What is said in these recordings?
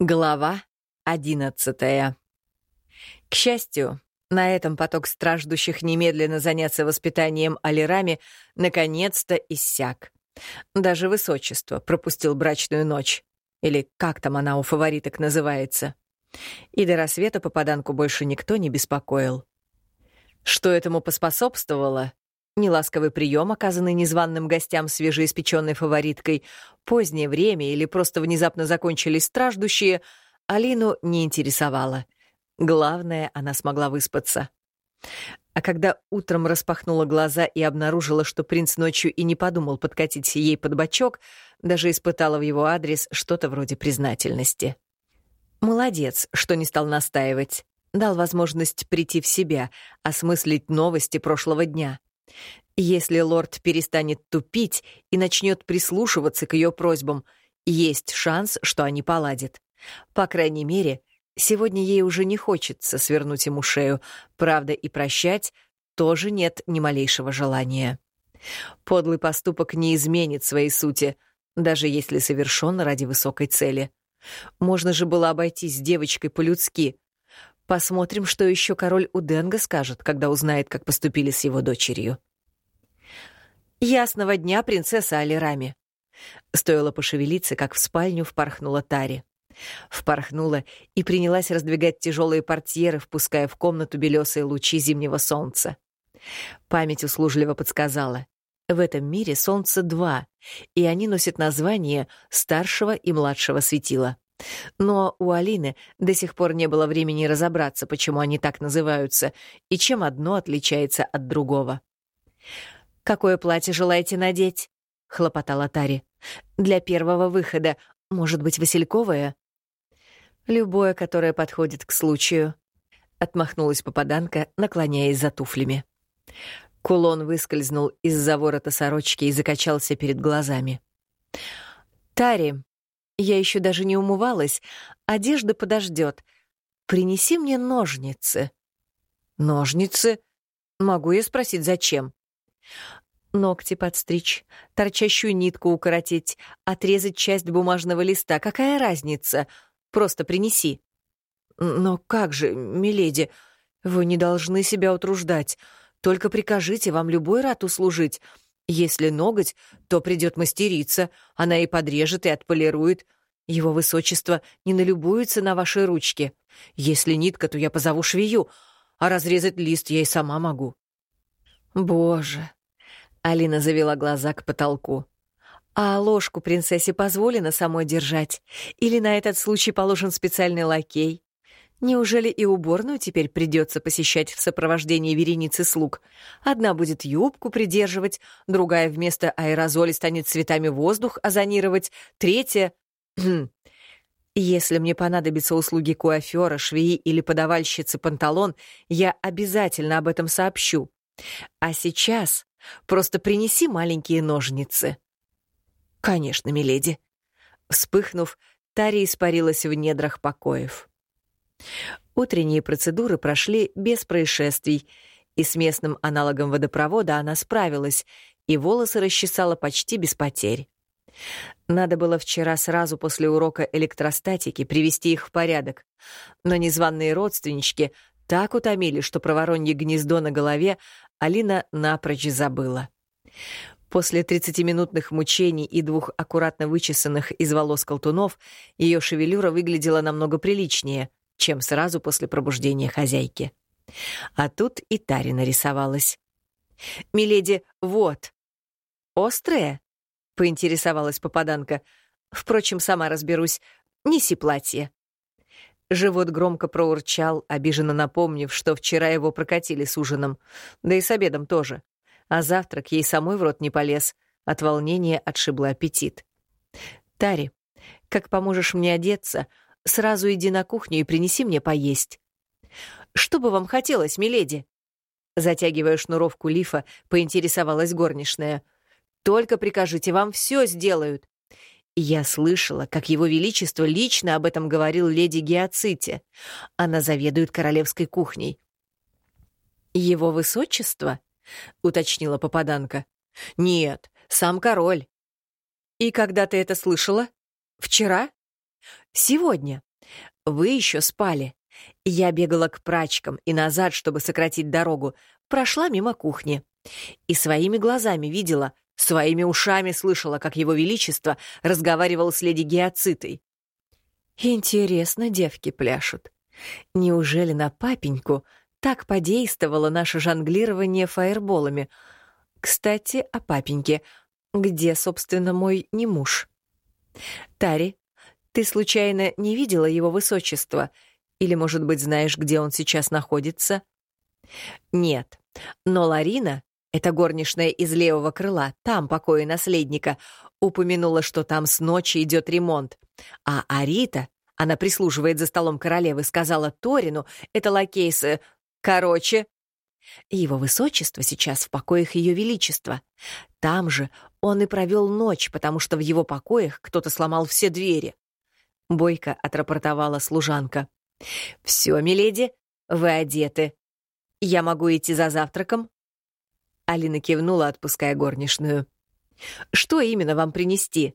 Глава одиннадцатая. К счастью, на этом поток страждущих немедленно заняться воспитанием Алирами наконец-то иссяк. Даже высочество пропустил брачную ночь. Или как там она у фавориток называется. И до рассвета попаданку больше никто не беспокоил. Что этому поспособствовало? Неласковый прием, оказанный незваным гостям свежеиспеченной фавориткой, позднее время или просто внезапно закончились страждущие, Алину не интересовало. Главное, она смогла выспаться. А когда утром распахнула глаза и обнаружила, что принц ночью и не подумал подкатить ей под бочок, даже испытала в его адрес что-то вроде признательности. Молодец, что не стал настаивать. Дал возможность прийти в себя, осмыслить новости прошлого дня. Если лорд перестанет тупить и начнет прислушиваться к ее просьбам, есть шанс, что они поладят. По крайней мере, сегодня ей уже не хочется свернуть ему шею, правда, и прощать тоже нет ни малейшего желания. Подлый поступок не изменит своей сути, даже если совершен ради высокой цели. Можно же было обойтись с девочкой по-людски. Посмотрим, что еще король Уденга скажет, когда узнает, как поступили с его дочерью. «Ясного дня, принцесса Алирами!» Стоило пошевелиться, как в спальню впорхнула Тари. Впорхнула и принялась раздвигать тяжелые портьеры, впуская в комнату белесые лучи зимнего солнца. Память услужливо подсказала. В этом мире солнца два, и они носят название старшего и младшего светила. Но у Алины до сих пор не было времени разобраться, почему они так называются, и чем одно отличается от другого. «Какое платье желаете надеть?» — хлопотала Тари. «Для первого выхода. Может быть, васильковое?» «Любое, которое подходит к случаю», — отмахнулась попаданка, наклоняясь за туфлями. Кулон выскользнул из-за ворота сорочки и закачался перед глазами. «Тари, я еще даже не умывалась. Одежда подождет. Принеси мне ножницы». «Ножницы? Могу я спросить, зачем?» Ногти подстричь, торчащую нитку укоротить, отрезать часть бумажного листа. Какая разница? Просто принеси. Но как же, миледи, вы не должны себя утруждать. Только прикажите, вам любой рад услужить. Если ноготь, то придет мастерица, она и подрежет, и отполирует. Его высочество не налюбуется на ваши ручки. Если нитка, то я позову швею, а разрезать лист я и сама могу. Боже, Алина завела глаза к потолку. «А ложку принцессе позволено самой держать? Или на этот случай положен специальный лакей? Неужели и уборную теперь придется посещать в сопровождении вереницы слуг? Одна будет юбку придерживать, другая вместо аэрозоли станет цветами воздух озонировать, третья... Если мне понадобятся услуги куафера, швеи или подавальщицы панталон, я обязательно об этом сообщу. А сейчас Просто принеси маленькие ножницы». «Конечно, миледи». Вспыхнув, Тари испарилась в недрах покоев. Утренние процедуры прошли без происшествий, и с местным аналогом водопровода она справилась, и волосы расчесала почти без потерь. Надо было вчера сразу после урока электростатики привести их в порядок, но незваные родственнички так утомили, что про гнездо на голове Алина напрочь забыла. После 30-минутных мучений и двух аккуратно вычесанных из волос колтунов ее шевелюра выглядела намного приличнее, чем сразу после пробуждения хозяйки. А тут и Тари нарисовалась. «Миледи, вот». «Острые?» — поинтересовалась попаданка. «Впрочем, сама разберусь. Неси платье». Живот громко проурчал, обиженно напомнив, что вчера его прокатили с ужином. Да и с обедом тоже. А завтрак ей самой в рот не полез. От волнения отшибло аппетит. «Тари, как поможешь мне одеться, сразу иди на кухню и принеси мне поесть». «Что бы вам хотелось, миледи?» Затягивая шнуровку лифа, поинтересовалась горничная. «Только прикажите, вам все сделают. Я слышала, как его величество лично об этом говорил леди Геоците. Она заведует королевской кухней. «Его высочество?» — уточнила попаданка. «Нет, сам король». «И когда ты это слышала? Вчера?» «Сегодня», вы еще спали. Я бегала к прачкам и назад, чтобы сократить дорогу, прошла мимо кухни. И своими глазами видела, своими ушами слышала, как его величество разговаривал с леди Геоцитой. Интересно, девки пляшут. Неужели на папеньку так подействовало наше жонглирование фаерболами? Кстати, о папеньке. Где, собственно, мой не муж? Тари, ты случайно не видела его высочества? Или, может быть, знаешь, где он сейчас находится? Нет, но Ларина, эта горничная из левого крыла, там покои наследника, упомянула, что там с ночи идет ремонт. А Арита, она прислуживает за столом королевы, сказала Торину, это лакейсы, короче... Его высочество сейчас в покоях ее величества. Там же он и провел ночь, потому что в его покоях кто-то сломал все двери. Бойко отрапортовала служанка. «Все, миледи, вы одеты. Я могу идти за завтраком?» Алина кивнула, отпуская горничную. «Что именно вам принести?»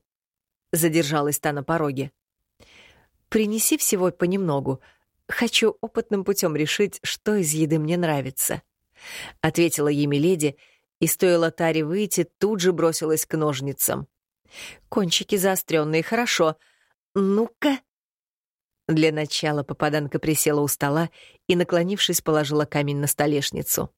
Задержалась та на пороге. «Принеси всего понемногу. Хочу опытным путем решить, что из еды мне нравится», — ответила ей Миледи, и стоило Таре выйти, тут же бросилась к ножницам. «Кончики заостренные, хорошо. Ну-ка!» Для начала попаданка присела у стола и, наклонившись, положила камень на столешницу.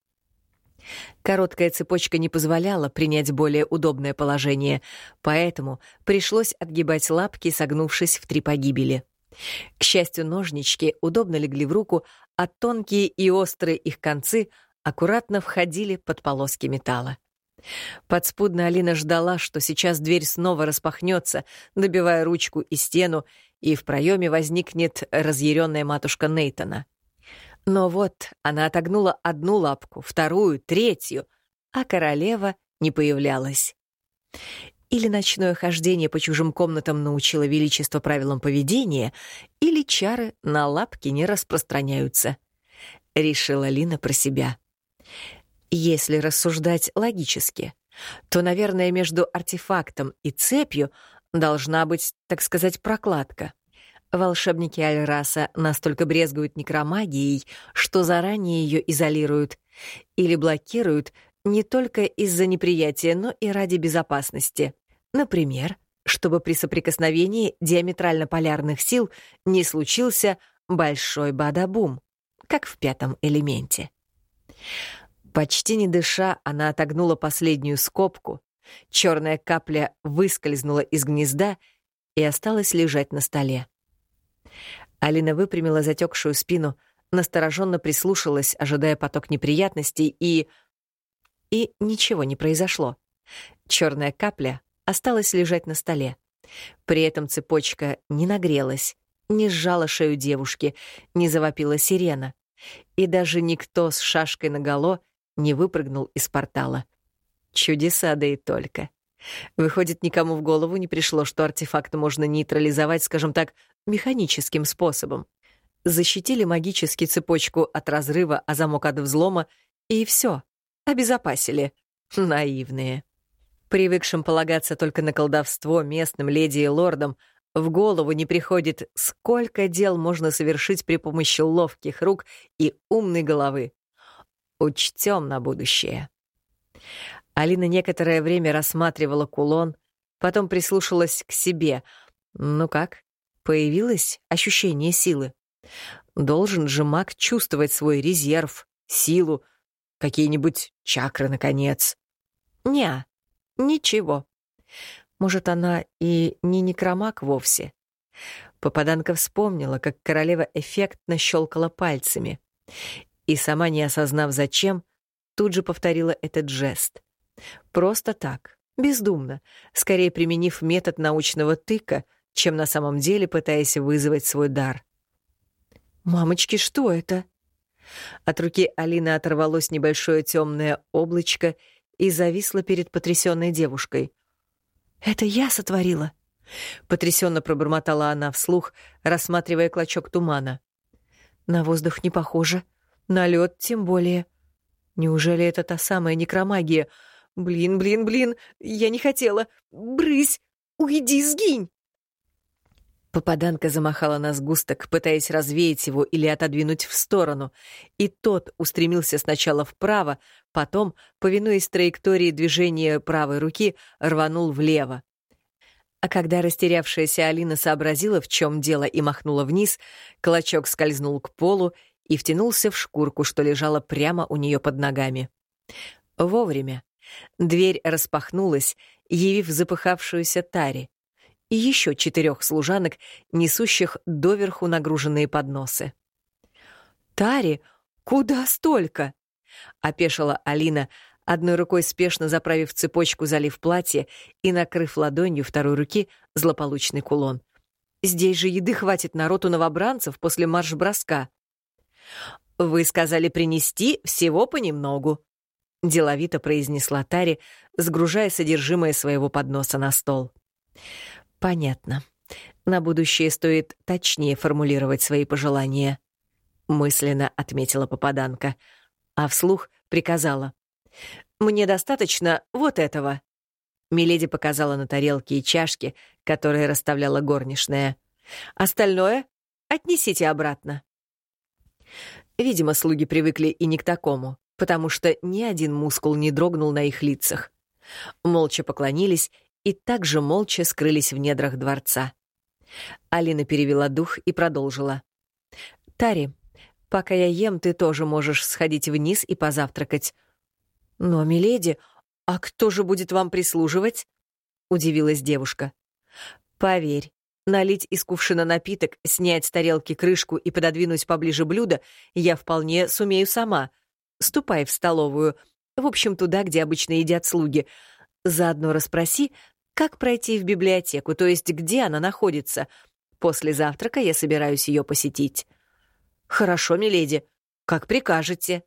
Короткая цепочка не позволяла принять более удобное положение, поэтому пришлось отгибать лапки, согнувшись в три погибели. К счастью, ножнички удобно легли в руку, а тонкие и острые их концы аккуратно входили под полоски металла. Подспудно Алина ждала, что сейчас дверь снова распахнется, добивая ручку и стену, и в проеме возникнет разъяренная матушка Нейтона. Но вот она отогнула одну лапку, вторую, третью, а королева не появлялась. Или ночное хождение по чужим комнатам научило величество правилам поведения, или чары на лапки не распространяются. Решила Лина про себя. Если рассуждать логически, то, наверное, между артефактом и цепью должна быть, так сказать, прокладка. Волшебники Альраса настолько брезгуют некромагией, что заранее ее изолируют или блокируют не только из-за неприятия, но и ради безопасности. Например, чтобы при соприкосновении диаметрально полярных сил не случился большой бадабум, как в пятом элементе. Почти не дыша, она отогнула последнюю скобку, черная капля выскользнула из гнезда и осталась лежать на столе. Алина выпрямила затекшую спину, настороженно прислушалась, ожидая поток неприятностей, и... И ничего не произошло. Черная капля осталась лежать на столе. При этом цепочка не нагрелась, не сжала шею девушки, не завопила сирена. И даже никто с шашкой наголо не выпрыгнул из портала. Чудеса, да и только. Выходит, никому в голову не пришло, что артефакт можно нейтрализовать, скажем так, механическим способом. Защитили магически цепочку от разрыва, а замок от взлома, и все, обезопасили. Наивные. Привыкшим полагаться только на колдовство местным леди и лордам, в голову не приходит, сколько дел можно совершить при помощи ловких рук и умной головы. Учтем на будущее. Алина некоторое время рассматривала кулон, потом прислушалась к себе. Ну как? Появилось ощущение силы. Должен же маг чувствовать свой резерв, силу, какие-нибудь чакры, наконец. Неа, ничего. Может, она и не некромаг вовсе. Попаданка вспомнила, как королева эффектно щелкала пальцами. И сама, не осознав зачем, тут же повторила этот жест. Просто так, бездумно, скорее применив метод научного тыка, чем на самом деле пытаясь вызвать свой дар. «Мамочки, что это?» От руки Алины оторвалось небольшое темное облачко и зависло перед потрясенной девушкой. «Это я сотворила?» Потрясенно пробормотала она вслух, рассматривая клочок тумана. «На воздух не похоже, на лед тем более. Неужели это та самая некромагия, Блин, блин, блин, я не хотела. Брысь, уйди, сгинь. Попаданка замахала на сгусток, пытаясь развеять его или отодвинуть в сторону, и тот устремился сначала вправо, потом, повинуясь траектории движения правой руки, рванул влево. А когда растерявшаяся Алина сообразила, в чем дело, и махнула вниз, клочок скользнул к полу и втянулся в шкурку, что лежала прямо у нее под ногами. Вовремя. Дверь распахнулась, явив запыхавшуюся Тари и еще четырех служанок, несущих доверху нагруженные подносы. «Тари, куда столько?» — опешила Алина, одной рукой спешно заправив цепочку, залив платье и накрыв ладонью второй руки злополучный кулон. «Здесь же еды хватит народу новобранцев после марш-броска». «Вы сказали принести всего понемногу», — деловито произнесла Тари, сгружая содержимое своего подноса на стол. Понятно. На будущее стоит точнее формулировать свои пожелания. Мысленно отметила попаданка, а вслух приказала. «Мне достаточно вот этого». Миледи показала на тарелки и чашки, которые расставляла горничная. «Остальное отнесите обратно». Видимо, слуги привыкли и не к такому, потому что ни один мускул не дрогнул на их лицах. Молча поклонились и также молча скрылись в недрах дворца. Алина перевела дух и продолжила. «Тари, пока я ем, ты тоже можешь сходить вниз и позавтракать». «Но, миледи, а кто же будет вам прислуживать?» — удивилась девушка. «Поверь, налить из кувшина напиток, снять с тарелки крышку и пододвинуть поближе блюдо я вполне сумею сама. Ступай в столовую, в общем, туда, где обычно едят слуги. Заодно расспроси, как пройти в библиотеку, то есть где она находится. После завтрака я собираюсь ее посетить. Хорошо, миледи, как прикажете.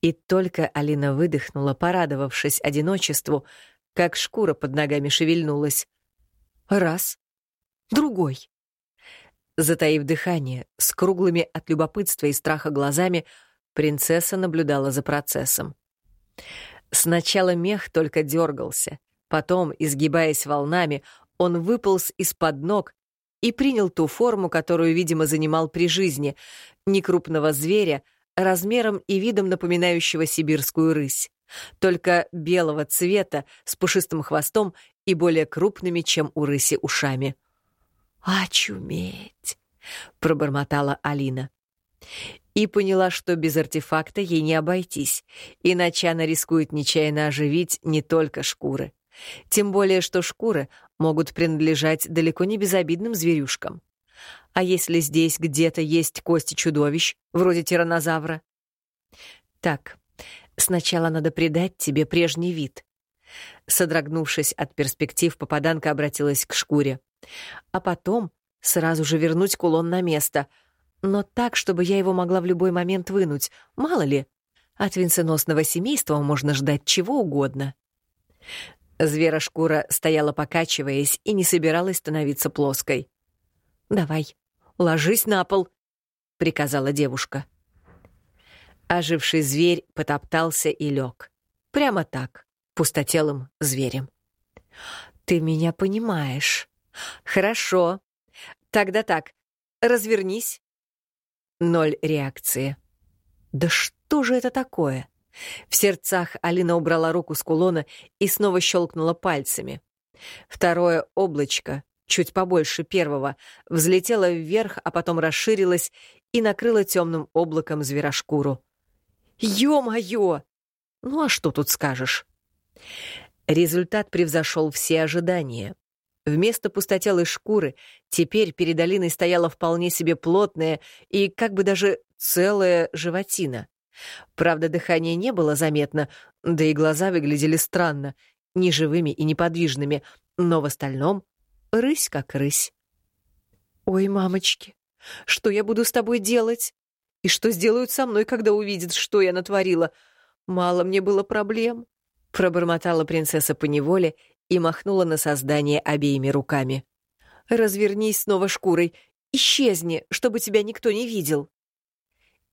И только Алина выдохнула, порадовавшись одиночеству, как шкура под ногами шевельнулась. Раз, другой. Затаив дыхание, с круглыми от любопытства и страха глазами, принцесса наблюдала за процессом. Сначала мех только дергался, Потом, изгибаясь волнами, он выполз из-под ног и принял ту форму, которую, видимо, занимал при жизни, некрупного зверя, размером и видом напоминающего сибирскую рысь, только белого цвета, с пушистым хвостом и более крупными, чем у рыси, ушами. «Очуметь!» — пробормотала Алина. И поняла, что без артефакта ей не обойтись, иначе она рискует нечаянно оживить не только шкуры. Тем более, что шкуры могут принадлежать далеко не безобидным зверюшкам. А если здесь где-то есть кости чудовищ, вроде тиранозавра? Так, сначала надо придать тебе прежний вид. Содрогнувшись от перспектив, попаданка обратилась к шкуре. А потом сразу же вернуть кулон на место. Но так, чтобы я его могла в любой момент вынуть. Мало ли, от венценосного семейства можно ждать чего угодно. Зверошкура стояла покачиваясь и не собиралась становиться плоской. «Давай, ложись на пол», — приказала девушка. Оживший зверь потоптался и лег. Прямо так, пустотелым зверем. «Ты меня понимаешь. Хорошо. Тогда так, развернись». Ноль реакции. «Да что же это такое?» В сердцах Алина убрала руку с кулона и снова щелкнула пальцами. Второе облачко, чуть побольше первого, взлетело вверх, а потом расширилось и накрыло темным облаком зверошкуру. «Ё-моё!» Ну а что тут скажешь? Результат превзошел все ожидания. Вместо пустотелой шкуры теперь перед Алиной стояла вполне себе плотная и как бы даже целая животина. Правда, дыхания не было заметно, да и глаза выглядели странно, неживыми и неподвижными, но в остальном — рысь как рысь. «Ой, мамочки, что я буду с тобой делать? И что сделают со мной, когда увидят, что я натворила? Мало мне было проблем», — пробормотала принцесса поневоле и махнула на создание обеими руками. «Развернись снова шкурой, исчезни, чтобы тебя никто не видел»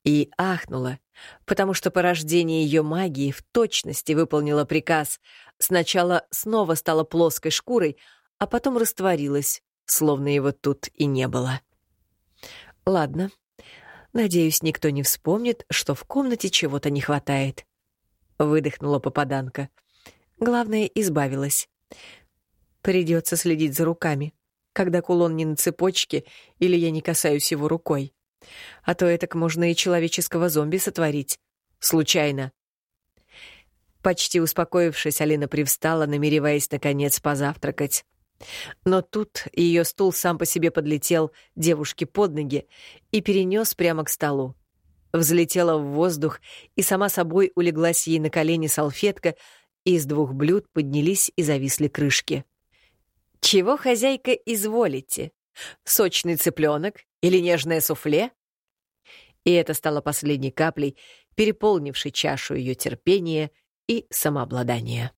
и ахнула, потому что порождение ее магии в точности выполнило приказ. Сначала снова стала плоской шкурой, а потом растворилась, словно его тут и не было. Ладно. Надеюсь, никто не вспомнит, что в комнате чего-то не хватает. Выдохнула попаданка. Главное, избавилась. Придется следить за руками, когда кулон не на цепочке или я не касаюсь его рукой. А то этак можно и человеческого зомби сотворить. Случайно. Почти успокоившись, Алина привстала, намереваясь, наконец, позавтракать. Но тут ее стул сам по себе подлетел девушке под ноги и перенес прямо к столу. Взлетела в воздух, и сама собой улеглась ей на колени салфетка, из двух блюд поднялись и зависли крышки. «Чего, хозяйка, изволите? Сочный цыпленок или нежное суфле?» И это стало последней каплей, переполнившей чашу ее терпения — и самообладание.